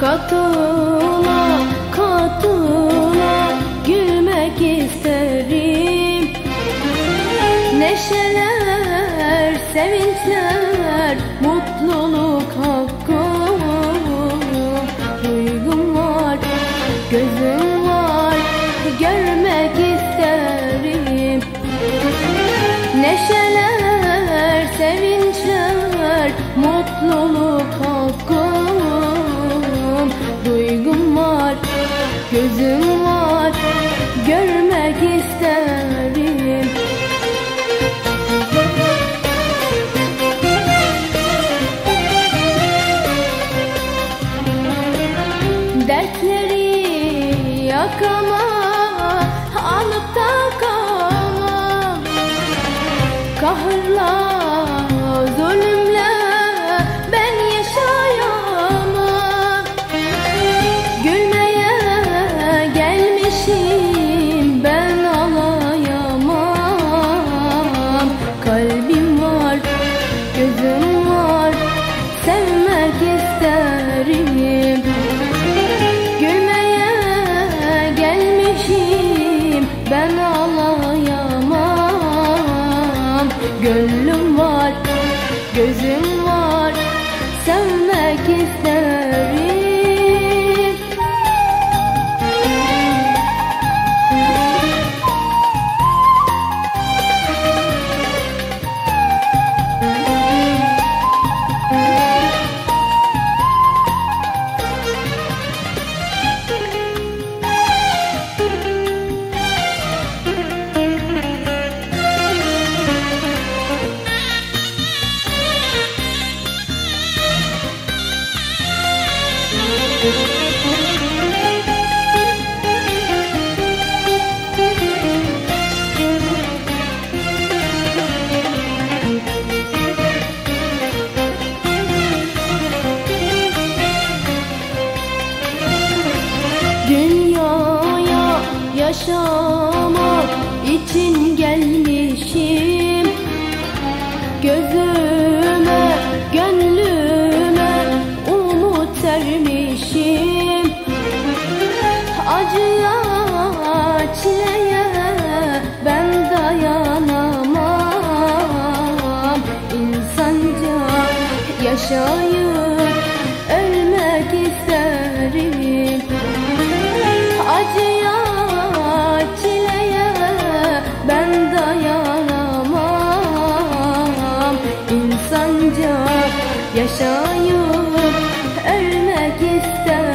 Katına katına gülmek isterim. Neşeler, sevinçler, mutluluk hakkım Duygum var, gözüm var, görmek isterim. Neşeler, sevinçler, mutluluk gözüm var, görmek isterim. Dertleri yakama, ben alayamam Gönlüm var, gözüm var, sevmek isterim Dünyaya yaşamak yaşayıp ölmek isterim. Acıya, çileye ben dayanamam. İnsanca yaşayıp ölmek isterim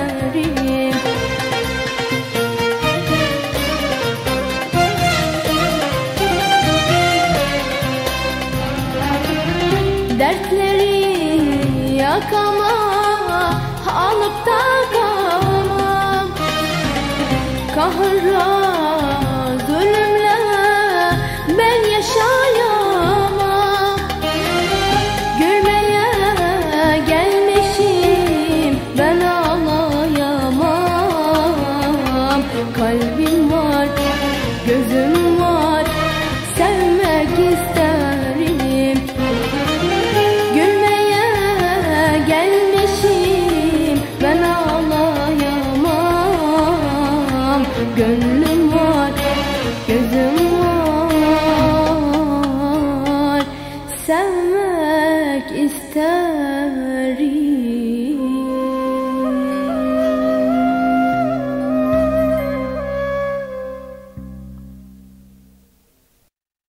yakama alıp da kamam Gönlüm